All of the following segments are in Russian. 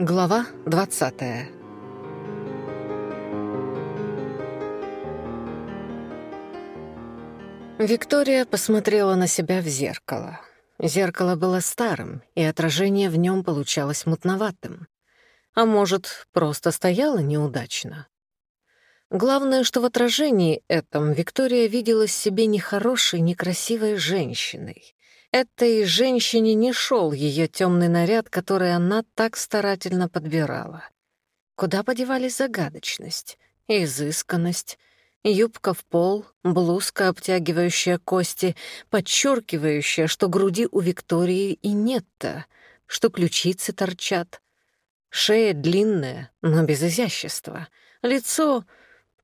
Глава 20 Виктория посмотрела на себя в зеркало. Зеркало было старым, и отражение в нем получалось мутноватым. А может, просто стояло неудачно. Главное, что в отражении этом Виктория виделась себе нехорошей, некрасивой женщиной этой женщине не шел ее темный наряд, который она так старательно подбирала. Куда подевались загадочность, изысканность, юбка в пол, блузка, обтягивающая кости, подчеркивающая, что груди у Виктории и нет-то, что ключицы торчат. Шея длинная, но без изящества. Лицо...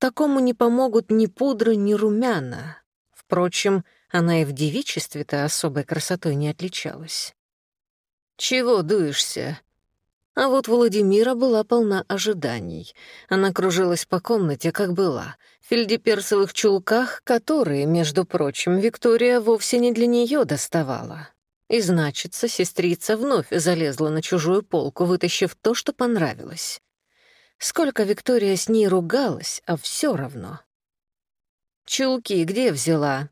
Такому не помогут ни пудра, ни румяна. Впрочем, она и в девичестве-то особой красотой не отличалась. «Чего дуешься?» А вот Владимира была полна ожиданий. Она кружилась по комнате, как была, в фельдеперсовых чулках, которые, между прочим, Виктория вовсе не для нее доставала. И значится, сестрица вновь залезла на чужую полку, вытащив то, что понравилось. Сколько Виктория с ней ругалась, а все равно. «Чулки где взяла?»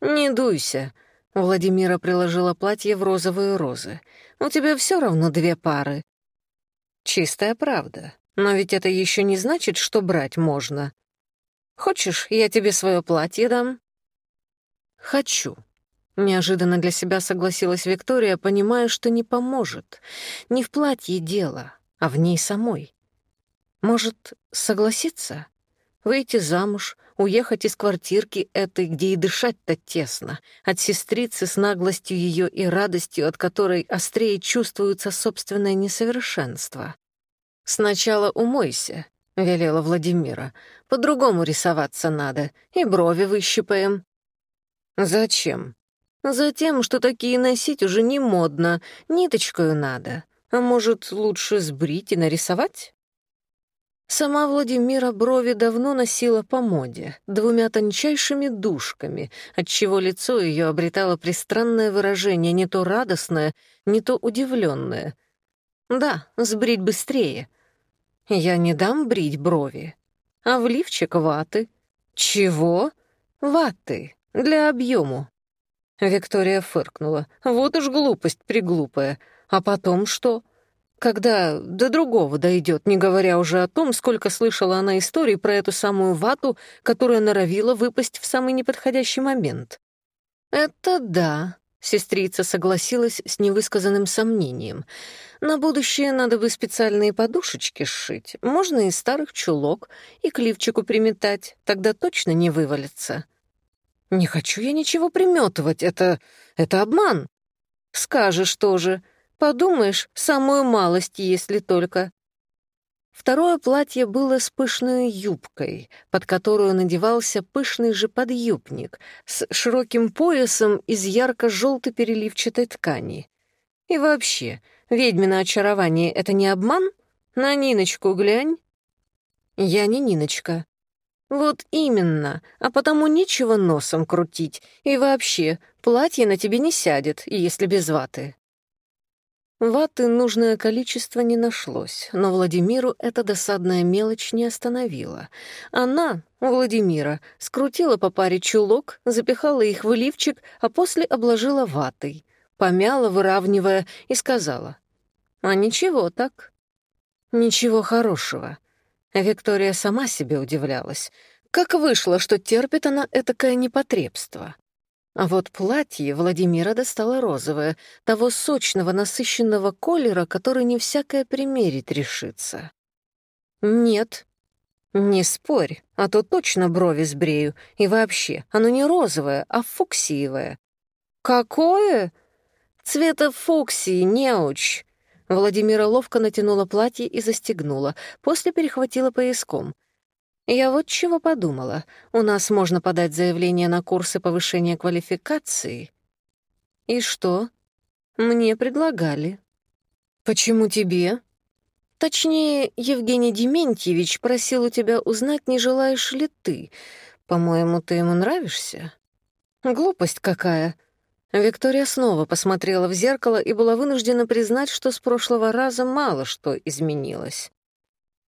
«Не дуйся», — Владимира приложила платье в розовые розы. «У тебя все равно две пары». «Чистая правда. Но ведь это еще не значит, что брать можно. Хочешь, я тебе свое платье дам?» «Хочу», Неожиданно для себя согласилась Виктория, понимая, что не поможет. Не в платье дело, а в ней самой. Может, согласиться? Выйти замуж, уехать из квартирки этой, где и дышать-то тесно, от сестрицы с наглостью ее и радостью, от которой острее чувствуется собственное несовершенство. «Сначала умойся», — велела Владимира. «По-другому рисоваться надо, и брови выщипаем». «Зачем?» «Затем, что такие носить уже не модно, ниточкою надо. А может, лучше сбрить и нарисовать?» Сама Владимира брови давно носила по моде, двумя тончайшими душками, отчего лицо ее обретало пристранное выражение, не то радостное, не то удивленное. «Да, сбрить быстрее». «Я не дам брить брови». «А в лифчик ваты». «Чего?» «Ваты. Для объему. Виктория фыркнула. «Вот уж глупость приглупая. А потом что?» когда до другого дойдет, не говоря уже о том, сколько слышала она историй про эту самую вату, которая норовила выпасть в самый неподходящий момент. «Это да», — сестрица согласилась с невысказанным сомнением. «На будущее надо бы специальные подушечки сшить, можно и старых чулок, и к лифчику приметать, тогда точно не вывалится». «Не хочу я ничего приметывать, это... это обман». «Скажешь тоже», Подумаешь, самую малость, если только. Второе платье было с пышной юбкой, под которую надевался пышный же подъюбник с широким поясом из ярко-желтой переливчатой ткани. И вообще, ведьмино очарование — это не обман? На Ниночку глянь. Я не Ниночка. Вот именно, а потому нечего носом крутить. И вообще, платье на тебе не сядет, если без ваты. Ваты нужное количество не нашлось, но Владимиру эта досадная мелочь не остановила. Она, Владимира, скрутила по паре чулок, запихала их в лифчик, а после обложила ватой. Помяла, выравнивая, и сказала. «А ничего так». «Ничего хорошего». Виктория сама себе удивлялась. Как вышло, что терпит она этакое непотребство? А вот платье Владимира достало розовое, того сочного, насыщенного колера, который не всякое примерить решится. «Нет», «Не спорь, а то точно брови сбрею. И вообще, оно не розовое, а фуксиевое». «Какое?» «Цвета фуксии, неуч». Владимира ловко натянула платье и застегнула, после перехватила пояском. Я вот чего подумала. У нас можно подать заявление на курсы повышения квалификации. И что? Мне предлагали. Почему тебе? Точнее, Евгений Дементьевич просил у тебя узнать, не желаешь ли ты. По-моему, ты ему нравишься. Глупость какая. Виктория снова посмотрела в зеркало и была вынуждена признать, что с прошлого раза мало что изменилось.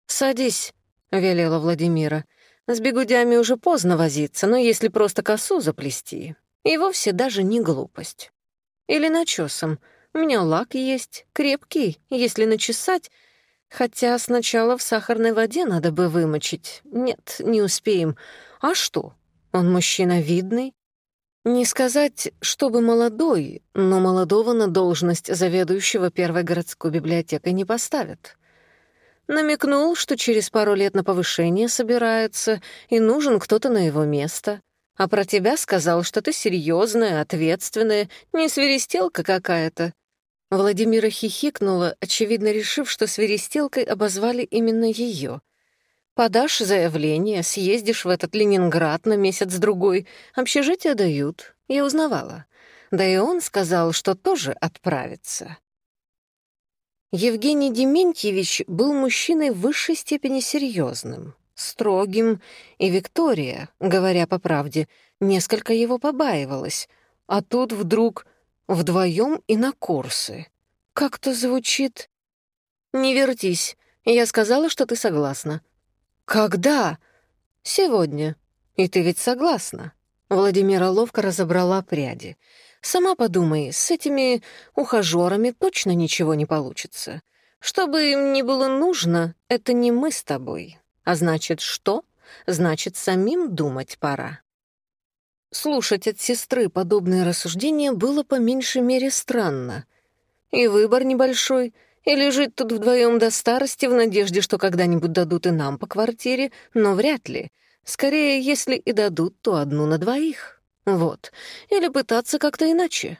«Садись», велела Владимира. «С бегудями уже поздно возиться, но если просто косу заплести, и вовсе даже не глупость. Или начесом. У меня лак есть, крепкий, если начесать, хотя сначала в сахарной воде надо бы вымочить. Нет, не успеем. А что? Он мужчина видный, не сказать, чтобы молодой, но молодого на должность заведующего первой городской библиотекой не поставят намекнул, что через пару лет на повышение собирается и нужен кто-то на его место. А про тебя сказал, что ты серьезная, ответственная, не свиристелка какая-то. Владимира хихикнула, очевидно решив, что свиристелкой обозвали именно ее. «Подашь заявление, съездишь в этот Ленинград на месяц-другой, общежитие дают, я узнавала. Да и он сказал, что тоже отправится». Евгений Дементьевич был мужчиной в высшей степени серьезным, строгим, и Виктория, говоря по правде, несколько его побаивалась. А тут вдруг вдвоем и на курсы. Как-то звучит... «Не вертись. Я сказала, что ты согласна. «Когда?» «Сегодня. И ты ведь согласна?» Владимира ловко разобрала пряди. Сама подумай, с этими ухажерами точно ничего не получится. Что бы им ни было нужно, это не мы с тобой. А значит, что? Значит, самим думать пора. Слушать от сестры подобные рассуждения было по меньшей мере странно. И выбор небольшой, и лежит тут вдвоем до старости в надежде, что когда-нибудь дадут и нам по квартире, но вряд ли. Скорее, если и дадут, то одну на двоих. Вот. Или пытаться как-то иначе.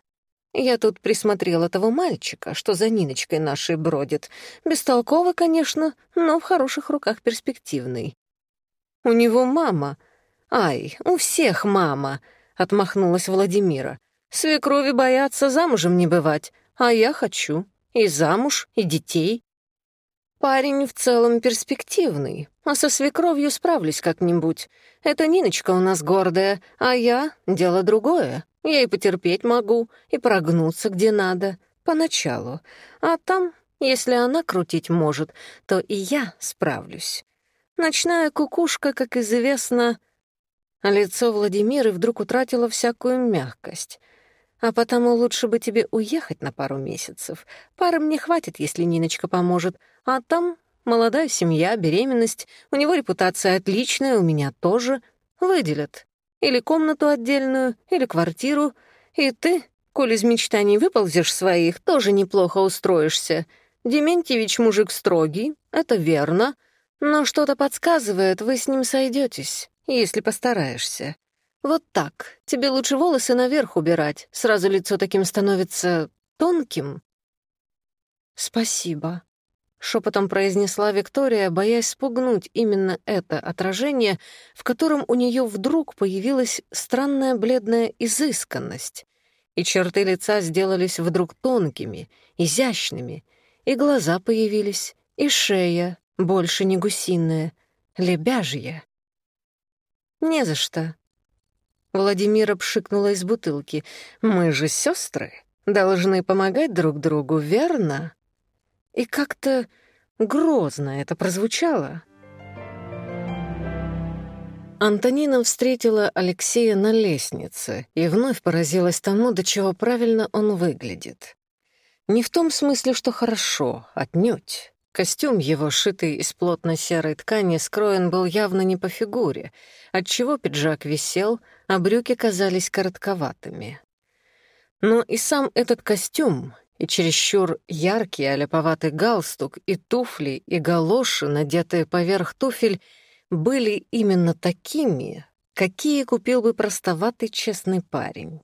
Я тут присмотрела того мальчика, что за Ниночкой нашей бродит. Бестолковый, конечно, но в хороших руках перспективный. У него мама. Ай, у всех мама, — отмахнулась Владимира. Свекрови боятся замужем не бывать, а я хочу. И замуж, и детей. Парень в целом перспективный, а со свекровью справлюсь как-нибудь. Эта Ниночка у нас гордая, а я — дело другое. Я и потерпеть могу, и прогнуться где надо, поначалу. А там, если она крутить может, то и я справлюсь. Ночная кукушка, как известно... Лицо Владимиры вдруг утратило всякую мягкость — а потому лучше бы тебе уехать на пару месяцев. Пары мне хватит, если Ниночка поможет. А там молодая семья, беременность, у него репутация отличная, у меня тоже. Выделят. Или комнату отдельную, или квартиру. И ты, коль из мечтаний выползешь своих, тоже неплохо устроишься. Дементьевич мужик строгий, это верно. Но что-то подсказывает, вы с ним сойдетесь, если постараешься. Вот так. Тебе лучше волосы наверх убирать. Сразу лицо таким становится тонким. Спасибо. Шепотом произнесла Виктория, боясь спугнуть именно это отражение, в котором у нее вдруг появилась странная бледная изысканность, и черты лица сделались вдруг тонкими, изящными, и глаза появились, и шея, больше не гусиная, лебяжья. «Не за что», Владимира пшикнула из бутылки. «Мы же сестры, должны помогать друг другу, верно?» И как-то грозно это прозвучало. Антонина встретила Алексея на лестнице и вновь поразилась тому, до чего правильно он выглядит. Не в том смысле, что хорошо, отнюдь. Костюм его, шитый из плотной серой ткани, скроен был явно не по фигуре, отчего пиджак висел, а брюки казались коротковатыми. Но и сам этот костюм, и чересчур яркий оляповатый галстук, и туфли, и галоши, надетые поверх туфель, были именно такими, какие купил бы простоватый честный парень.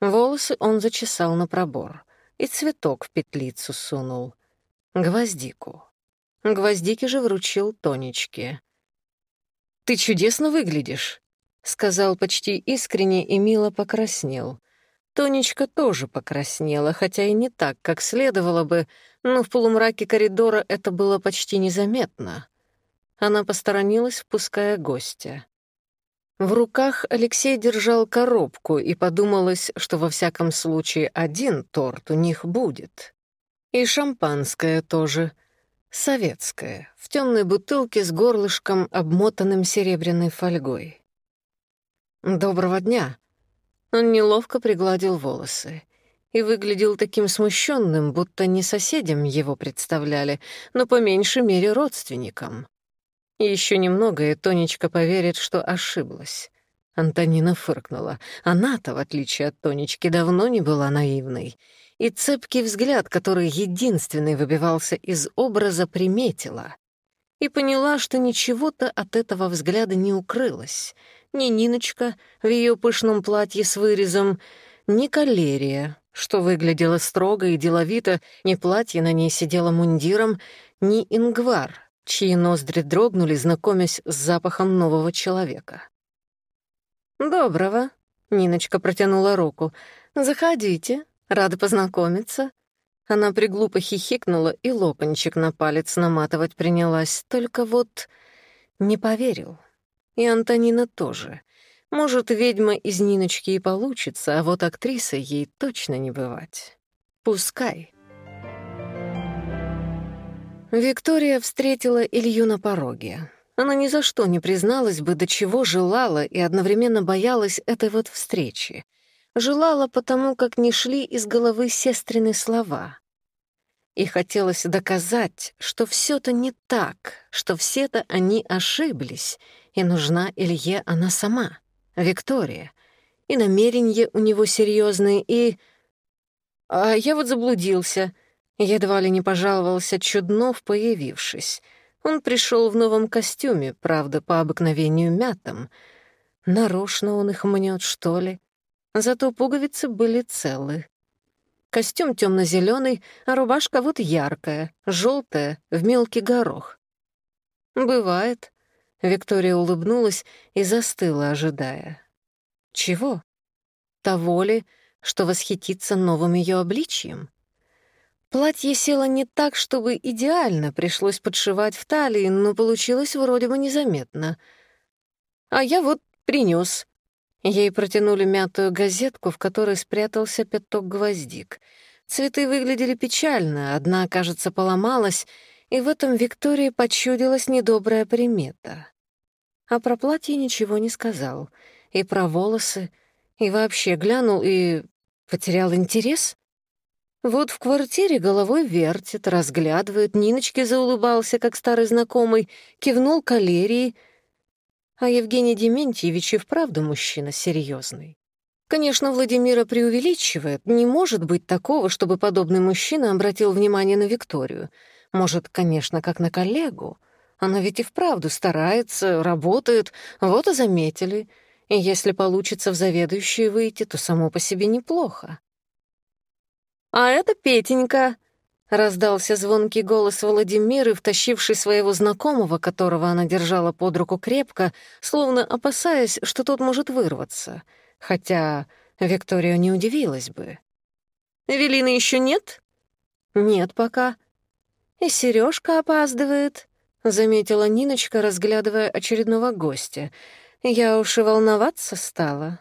Волосы он зачесал на пробор и цветок в петлицу сунул — Гвоздику. Гвоздики же вручил Тонечке. «Ты чудесно выглядишь», — сказал почти искренне и мило покраснел. Тонечка тоже покраснела, хотя и не так, как следовало бы, но в полумраке коридора это было почти незаметно. Она посторонилась, впуская гостя. В руках Алексей держал коробку, и подумалось, что во всяком случае один торт у них будет. И шампанское тоже. Советское, в темной бутылке с горлышком, обмотанным серебряной фольгой. «Доброго дня!» Он неловко пригладил волосы и выглядел таким смущенным, будто не соседям его представляли, но по меньшей мере родственникам. Еще немного, и Тонечка поверит, что ошиблась. Антонина фыркнула. Она-то, в отличие от Тонечки, давно не была наивной. И цепкий взгляд, который единственный выбивался из образа, приметила. И поняла, что ничего-то от этого взгляда не укрылось. Ни Ниночка в ее пышном платье с вырезом, ни калерия, что выглядела строго и деловито, ни платье на ней сидело мундиром, ни ингвар, чьи ноздри дрогнули, знакомясь с запахом нового человека. «Доброго», — Ниночка протянула руку. «Заходите, рада познакомиться». Она приглупо хихикнула и локончик на палец наматывать принялась. Только вот не поверил. И Антонина тоже. Может, ведьма из Ниночки и получится, а вот актрисой ей точно не бывать. Пускай. Виктория встретила Илью на пороге. Она ни за что не призналась бы, до чего желала и одновременно боялась этой вот встречи. Желала потому, как не шли из головы сестрины слова. И хотелось доказать, что все то не так, что все-то они ошиблись, и нужна Илье она сама, Виктория. И намерения у него серьезные, и... А я вот заблудился — Едва Он пришел в новом костюме, правда, по обыкновению мятом. Нарочно он их мнет, что ли? Зато пуговицы были целы. Костюм темно зеленый а рубашка вот яркая, желтая, в мелкий горох. «Бывает», — Виктория улыбнулась и застыла, ожидая. «Чего?» «Того ли, что восхититься новым ее обличием? Платье село не так, чтобы идеально, пришлось подшивать в талии, но получилось вроде бы незаметно. А я вот принес. Ей протянули мятую газетку, в которой спрятался пяток гвоздик. Цветы выглядели печально, одна, кажется, поломалась, и в этом Виктории почудилась недобрая примета. А про платье ничего не сказал, Вот в квартире головой вертит, разглядывает, Ниночке заулыбался, как старый знакомый, кивнул калерии. А Евгений Дементьевич и вправду мужчина серьезный. Конечно, Владимира преувеличивает. Не может быть такого, чтобы подобный мужчина обратил внимание на Викторию. Может, конечно, как на коллегу. Она ведь и вправду старается, работает, вот и заметили. И если получится в заведующие выйти, то само по себе неплохо. «А это Петенька», — раздался звонкий голос Владимира, втащивший своего знакомого, которого она держала под руку крепко, словно опасаясь, что тот может вырваться. Хотя Виктория не удивилась бы. «Эвелины еще нет?» «Нет пока». «И Сережка опаздывает», — заметила Ниночка, разглядывая очередного гостя. «Я уж и волноваться стала.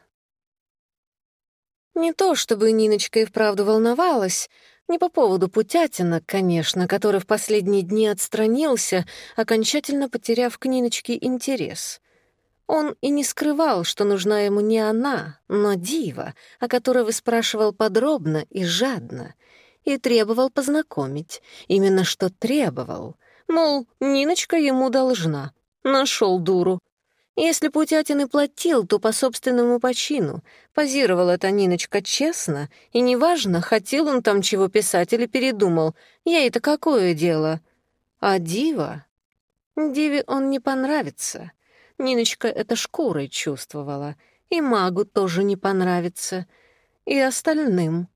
Не то чтобы Ниночка и вправду волновалась, не по поводу Путятина, конечно, который в последние дни отстранился, окончательно потеряв к Ниночке интерес. Он и не скрывал, что нужна ему не она, но дива, о которой выспрашивал подробно и жадно, и требовал познакомить, именно что требовал. Мол, Ниночка ему должна. Нашел дуру, если Путятин и платил, то по собственному почину. Позировала эта Ниночка честно, и неважно, хотел он там чего писать или передумал. Ей-то какое дело? А Дива? Диве он не понравится. Ниночка это шкурой чувствовала. И магу тоже не понравится. И остальным.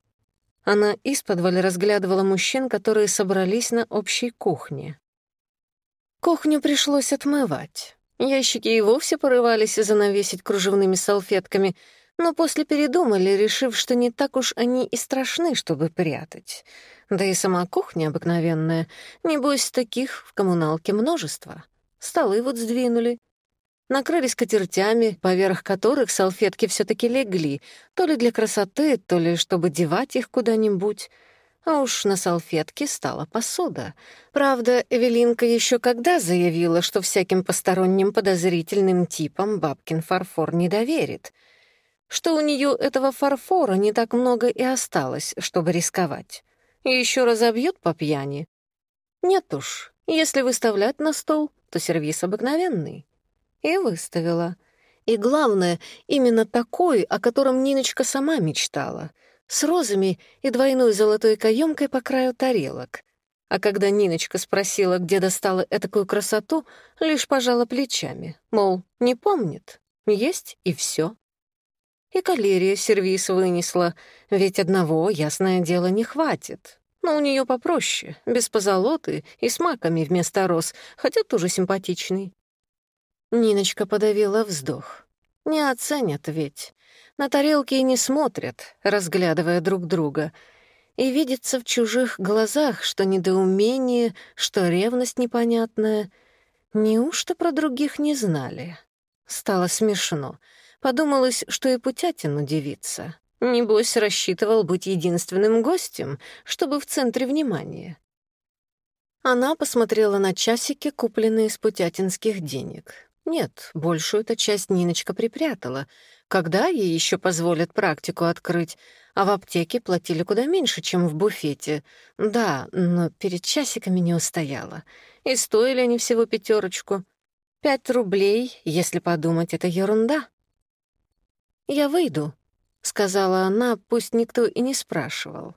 Она исподволь разглядывала мужчин, которые собрались на общей кухне. Кухню пришлось отмывать. Ящики и вовсе порывались занавесить кружевными салфетками, но после передумали, решив, что не так уж они и страшны, чтобы прятать. Да и сама кухня обыкновенная. Небось, таких в коммуналке множество. Столы вот сдвинули. накрыли скатертями, поверх которых салфетки все таки легли, то ли для красоты, то ли чтобы девать их куда-нибудь. А уж на салфетке стала посуда. Правда, Эвелинка еще когда заявила, что всяким посторонним подозрительным типам бабкин фарфор не доверит, что у нее этого фарфора не так много и осталось, чтобы рисковать. И еще разобьют по пьяни. Нет уж, если выставлять на стол, то сервис обыкновенный. И выставила. И главное, именно такой, о котором Ниночка сама мечтала, с розами и двойной золотой каемкой по краю тарелок. А когда Ниночка спросила, где достала этакую красоту, лишь пожала плечами, мол, не помнит, есть и все. И калерия сервис вынесла, ведь одного, ясное дело, не хватит. Но у нее попроще, без позолоты и с маками вместо роз, хотя тоже симпатичный. Ниночка подавила вздох. Не оценят ведь. На тарелке и не смотрят, разглядывая друг друга. И видится в чужих глазах, что недоумение, что ревность непонятная. Неужто про других не знали? Стало смешно. Подумалось, что и Путятин удивится. Небось, рассчитывал быть единственным гостем, чтобы в центре внимания. Она посмотрела на часики, купленные с путятинских денег. Нет, большую эту часть Ниночка припрятала. Когда ей еще позволят практику открыть? А в аптеке платили куда меньше, чем в буфете. Да, но перед часиками не устояла. И стоили они всего пятерочку. Пять рублей, если подумать, это ерунда. «Я выйду», — сказала она, пусть никто и не спрашивал.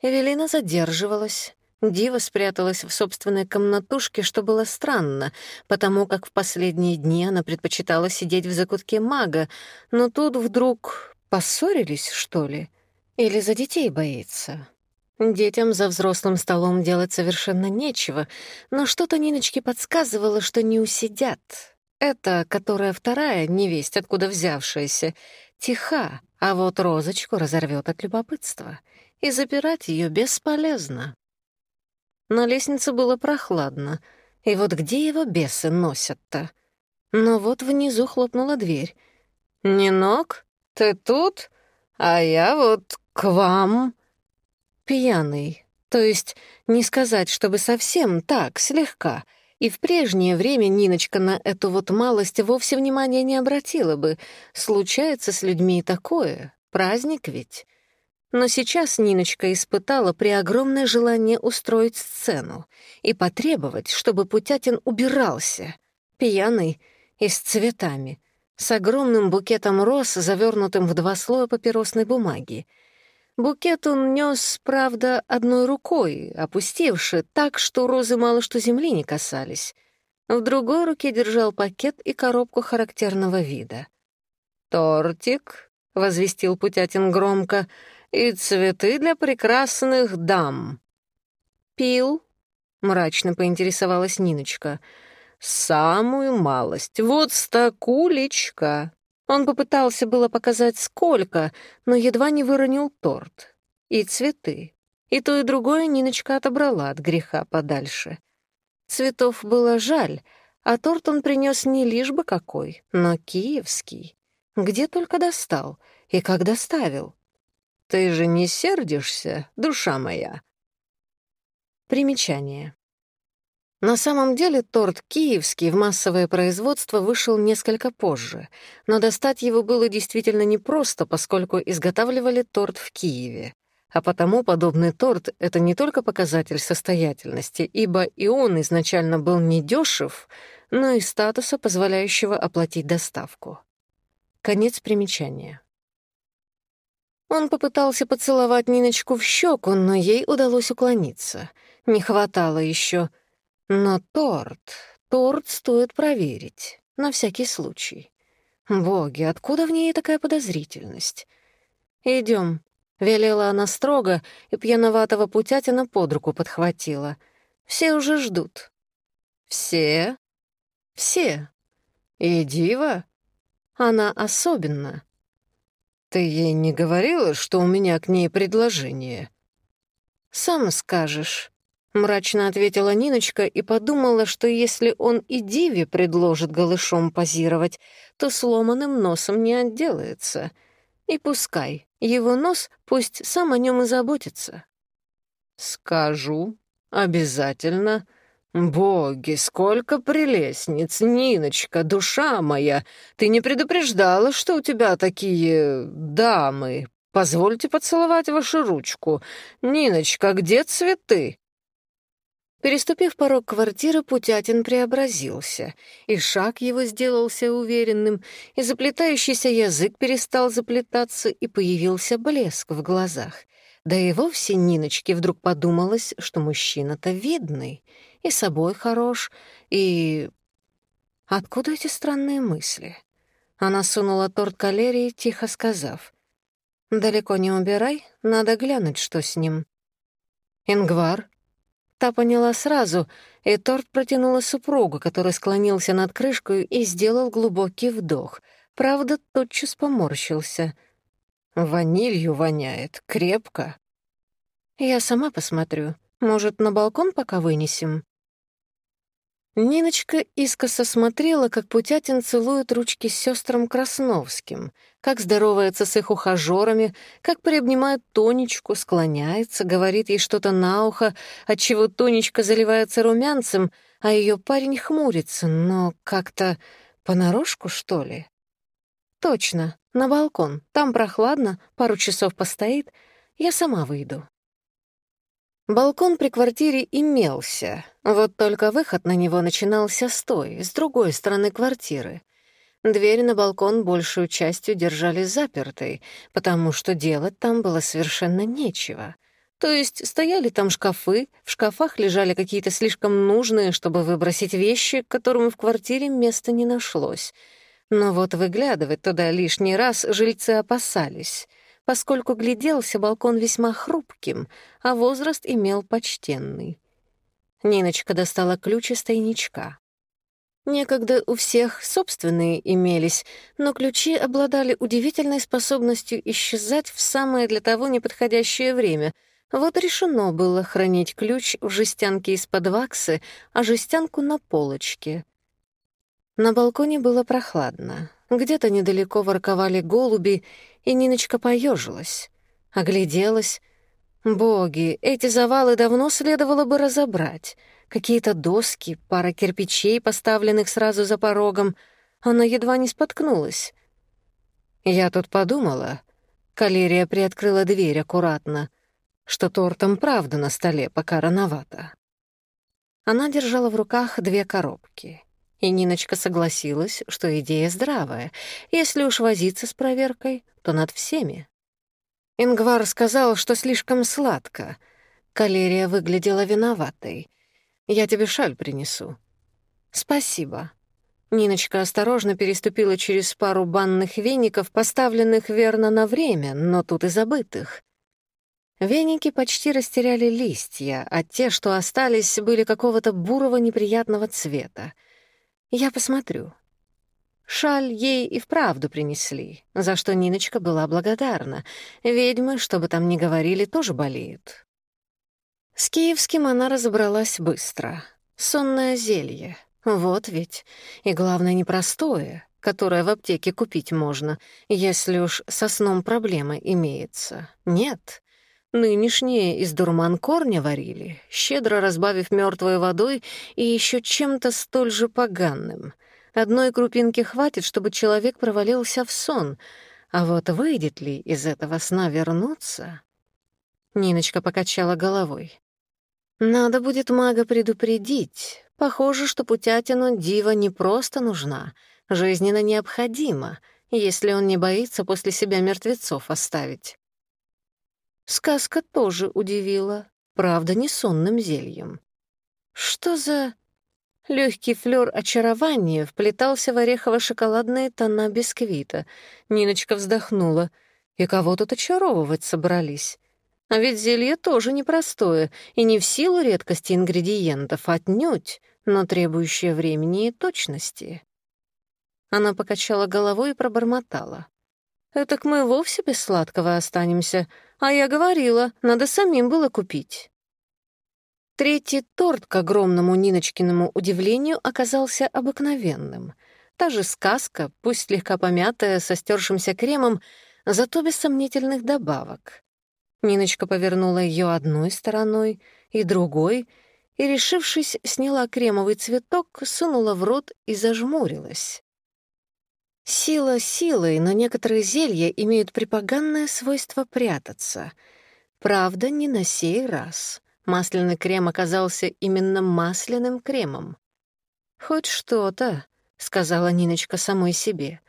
Эвелина задерживалась, Дива спряталась в собственной комнатушке, что было странно, потому как в последние дни она предпочитала сидеть в закутке мага, но тут вдруг поссорились, что ли? Или за детей боится? Детям за взрослым столом делать совершенно нечего, но что-то Ниночке подсказывало, что не усидят. Эта, которая вторая, невесть откуда взявшаяся, тиха, а вот розочку разорвет от любопытства. И запирать ее бесполезно. На лестнице было прохладно. И вот где его бесы носят-то? Но вот внизу хлопнула дверь. «Нинок, ты тут? А я вот к вам». Пьяный, то есть не сказать, чтобы совсем так, слегка. И в прежнее время Ниночка на эту вот малость вовсе внимания не обратила бы. Случается с людьми такое, праздник ведь. Но сейчас Ниночка испытала преогромное желание устроить сцену и потребовать, чтобы Путятин убирался, пьяный и с цветами, с огромным букетом роз, завернутым в два слоя папиросной бумаги. Букет он нес, правда, одной рукой, опустивши так, что розы мало что земли не касались. В другой руке держал пакет и коробку характерного вида. «Тортик», — возвестил Путятин громко, — и цветы для прекрасных дам». «Пил?» — мрачно поинтересовалась Ниночка. «Самую малость. Вот стакулечка». Он попытался было показать сколько, но едва не выронил торт. И цветы. И то, и другое Ниночка отобрала от греха подальше. Цветов было жаль, а торт он принес не лишь бы какой, но киевский. Где только достал и как доставил. Ты же не сердишься, душа моя?» Примечание. На самом деле торт киевский в массовое производство вышел несколько позже, но достать его было действительно непросто, поскольку изготавливали торт в Киеве. А потому подобный торт — это не только показатель состоятельности, ибо и он изначально был недешев, Он попытался поцеловать Ниночку в щеку, но ей удалось уклониться. Не хватало еще. Но торт... Торт стоит проверить. На всякий случай. Боги, откуда в ней такая подозрительность? Идем, велела она строго, и пьяноватого путятина под руку подхватила. «Все уже ждут». «Все?» «Все. И дива?» «Она особенно. «Ты ей не говорила, что у меня к ней предложение?» «Сам скажешь». Мрачно ответила Ниночка и подумала, что если он и Диве предложит голышом позировать, то сломанным носом не отделается. И пускай, его нос пусть сам о нем «Боги, сколько прелестниц, Ниночка, душа моя! Ты не предупреждала, что у тебя такие... дамы? Позвольте поцеловать вашу ручку. Ниночка, где цветы?» Переступив порог квартиры, Путятин преобразился, и шаг его сделался уверенным, и заплетающийся язык перестал заплетаться, и появился блеск в глазах — Да и вовсе Ниночке вдруг подумалось, что мужчина-то видный, и собой хорош, и... Откуда эти странные мысли? Она сунула торт калерии, тихо сказав. «Далеко не убирай, надо глянуть, что с ним». «Ингвар», Та поняла сразу, и торт протянула супругу, который склонился над крышкой и сделал глубокий вдох. Правда, тотчас поморщился. «Ванилью воняет, крепко». «Я сама посмотрю. Может, на балкон пока вынесем?» Ниночка искоса смотрела, как Путятин целует ручки с сестрам Красновским, как здоровается с их ухажерами, как приобнимает Тонечку, склоняется, говорит ей что-то на ухо, отчего Тонечка заливается румянцем, а ее парень хмурится, но как-то понарошку, что ли? Точно, на балкон. Там прохладно, пару часов постоит. Я сама выйду. Балкон при квартире имелся, вот только выход на него начинался с той, с другой стороны квартиры. Дверь на балкон большую частью держали запертой, потому что делать там было совершенно нечего. То есть стояли там шкафы, в шкафах лежали какие-то слишком нужные, чтобы выбросить вещи, которым в квартире места не нашлось — но вот выглядывать туда лишний раз жильцы опасались, поскольку гляделся балкон весьма хрупким, а возраст имел почтенный. Ниночка достала ключ из тайничка. Некогда у всех собственные имелись, но ключи обладали удивительной способностью исчезать в самое для того неподходящее время. Вот решено было хранить ключ в жестянке из-под ваксы, а жестянку на полочке. На балконе было прохладно. Где-то недалеко ворковали голуби, и Ниночка поежилась, огляделась. Боги, эти завалы давно следовало бы разобрать. Какие-то доски, пара кирпичей, поставленных сразу за порогом. Она едва не споткнулась. Я тут подумала. Калерия приоткрыла дверь аккуратно, что тортом правда на столе пока рановато. Она держала в руках две коробки — и Ниночка согласилась, что идея здравая. Если уж возиться с проверкой, то над всеми. Ингвар сказал, что слишком сладко. Калерия выглядела виноватой. «Я тебе шаль принесу». «Спасибо». Ниночка осторожно переступила через пару банных веников, поставленных верно на время, но тут и забытых — Веники почти растеряли листья, а те, что остались, были какого-то бурого неприятного цвета. Я посмотрю. Шаль ей и вправду принесли, за что Ниночка была благодарна. Ведьмы, что бы там ни говорили, тоже болеют. С киевским она разобралась быстро. Сонное зелье. Вот ведь. И главное, непростое, которое в аптеке купить можно, если уж со сном проблема имеется. Нет. Нынешние из дурман корня варили, щедро разбавив мертвой водой и еще чем-то столь же поганым. Одной крупинки хватит, чтобы человек провалился в сон, а вот выйдет ли из этого сна вернуться? Ниночка покачала головой. Надо будет мага предупредить. Похоже, что Путятину дива не просто нужна, жизненно необходима, если он не боится после себя мертвецов оставить. сказка тоже удивила, правда, не сонным зельем. Что за... Легкий флер очарования вплетался в орехово-шоколадные тона бисквита. Ниночка вздохнула. И кого тут очаровывать собрались? А ведь зелье тоже непростое, и не в силу редкости ингредиентов отнюдь, но требующее времени и точности. Она покачала головой и пробормотала. «Этак мы вовсе без сладкого останемся», А я говорила, надо самим было купить». Третий торт, к огромному Ниночкиному удивлению, оказался обыкновенным. Та же сказка, пусть слегка помятая, со стершимся кремом, зато без сомнительных добавок. Ниночка повернула ее одной стороной и другой, и, решившись, сняла кремовый цветок, сунула в рот и зажмурилась. Сила силой, но некоторые зелья имеют припоганное свойство прятаться. Правда, не на сей раз. Масляный крем оказался именно масляным кремом. «Хоть что-то», — сказала Ниночка самой себе,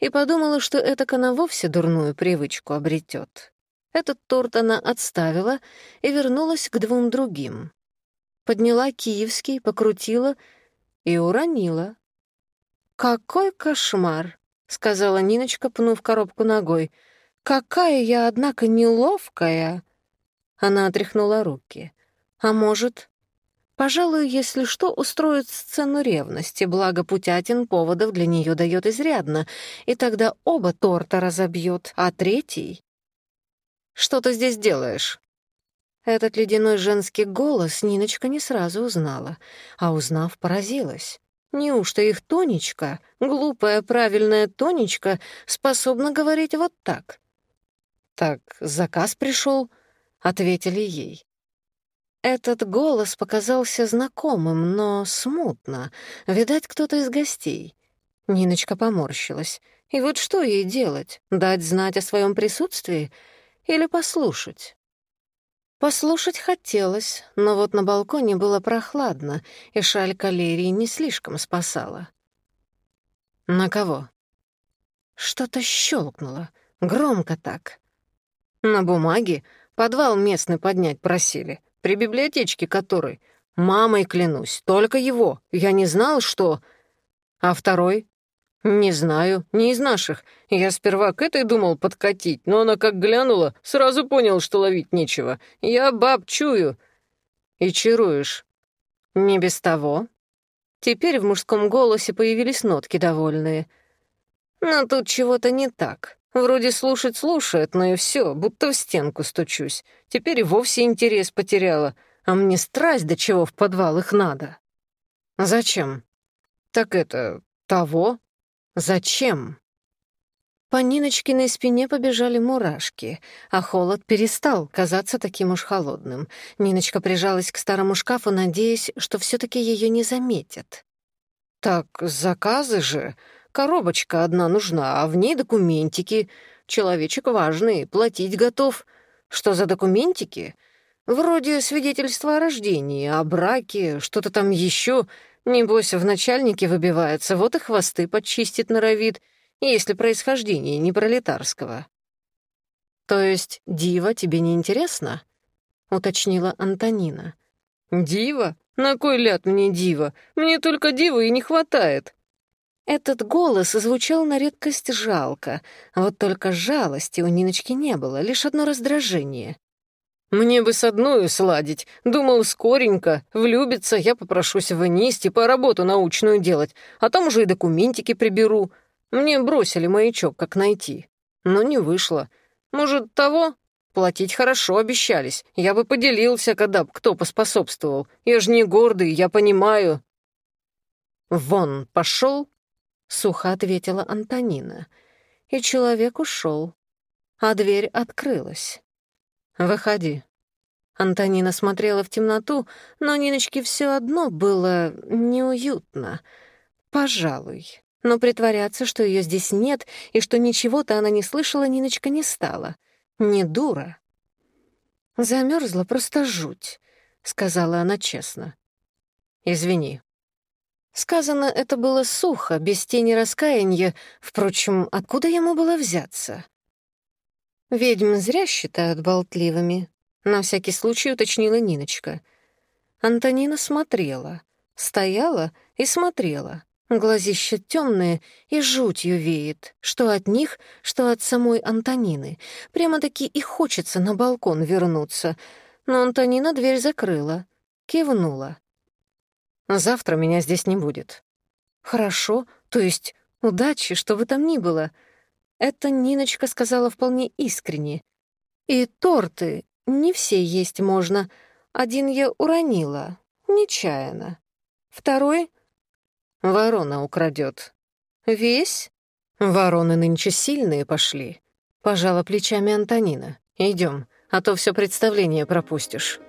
и подумала, что эта она вовсе дурную привычку обретет. Этот торт она отставила и вернулась к двум другим. Подняла киевский, покрутила и уронила. «Какой кошмар!» — сказала Ниночка, пнув коробку ногой. «Какая я, однако, неловкая!» Она отряхнула руки. «А может...» «Пожалуй, если что, устроит сцену ревности, благо Путятин поводов для нее дает изрядно, и тогда оба торта разобьет, а третий...» «Что ты здесь делаешь?» Этот ледяной женский голос Ниночка не сразу узнала, а узнав, поразилась. Неужто их Тонечка, глупая правильная Тонечка, способна говорить вот так? «Так заказ пришел», — ответили ей. Этот голос показался знакомым, но смутно. Видать, кто-то из гостей. Ниночка поморщилась. И вот что ей делать? Дать знать о своем присутствии или послушать? Послушать хотелось, но вот на балконе было прохладно, и шаль калерии не слишком спасала. «На кого?» Что-то щелкнуло, громко так. На бумаге подвал местный поднять просили, при библиотечке которой. Мамой клянусь, только его. Я «Не знаю, не из наших. Я сперва к этой думал подкатить, но она как глянула, сразу понял, что ловить нечего. Я баб чую». «И чаруешь». «Не без того». Теперь в мужском голосе появились нотки довольные. «Но тут чего-то не так. Вроде слушать слушает, но и все, будто в стенку стучусь. Теперь и вовсе интерес потеряла, а мне страсть до чего в подвал их надо». «Зачем?» «Так это... того?» Зачем? По Ниночкиной спине побежали мурашки, а холод перестал казаться таким уж холодным. Ниночка прижалась к старому шкафу, надеясь, что все таки ее не заметят. «Так заказы же!» Коробочка одна нужна, а в ней документики. Человечек важный, платить готов. Что за документики? Вроде свидетельства о рождении, о Небось, в начальнике выбивается, вот и хвосты подчистит норовит, если происхождение не пролетарского. «То есть дива тебе не интересно?» — уточнила Антонина. «Дива? На кой ляд мне дива? Мне только дивы и не хватает!» Этот голос звучал на редкость жалко, вот только жалости у Ниночки не было, лишь одно раздражение. Мне бы с одной сладить. Думал, скоренько. Влюбится, я попрошусь нести по работу научную делать. А там уже и документики приберу. Мне бросили маячок, как найти. Но не вышло. Может, того? Платить хорошо обещались. Я бы поделился, когда б кто поспособствовал. Я ж не гордый, я понимаю. «Вон пошел», — сухо ответила Антонина. И человек ушел, а дверь открылась. «Выходи». Антонина смотрела в темноту, но Ниночке все одно было неуютно. «Пожалуй». Но притворяться, что ее здесь нет и что ничего-то она не слышала, Ниночка не стала. Не дура. Замерзла просто жуть», — сказала она честно. «Извини». Сказано это было сухо, без тени раскаяния. Впрочем, откуда ему было взяться?«Ведьм зря считают болтливыми», — на всякий случай уточнила Ниночка. Антонина смотрела, стояла и смотрела. Глазища темные и жутью веет, что от них, что от самой Антонины. Прямо-таки и хочется на балкон вернуться. Но Антонина дверь закрыла, кивнула. Завтра меня здесь не будет». «Хорошо, то есть удачи, что бы там ни было». Это Ниночка сказала вполне искренне. «И торты не все есть можно, Один я уронила, нечаянно. Второй — ворона украдет. Весь? Вороны нынче сильные пошли. Пожала плечами Антонина. Идем, а то все представление пропустишь.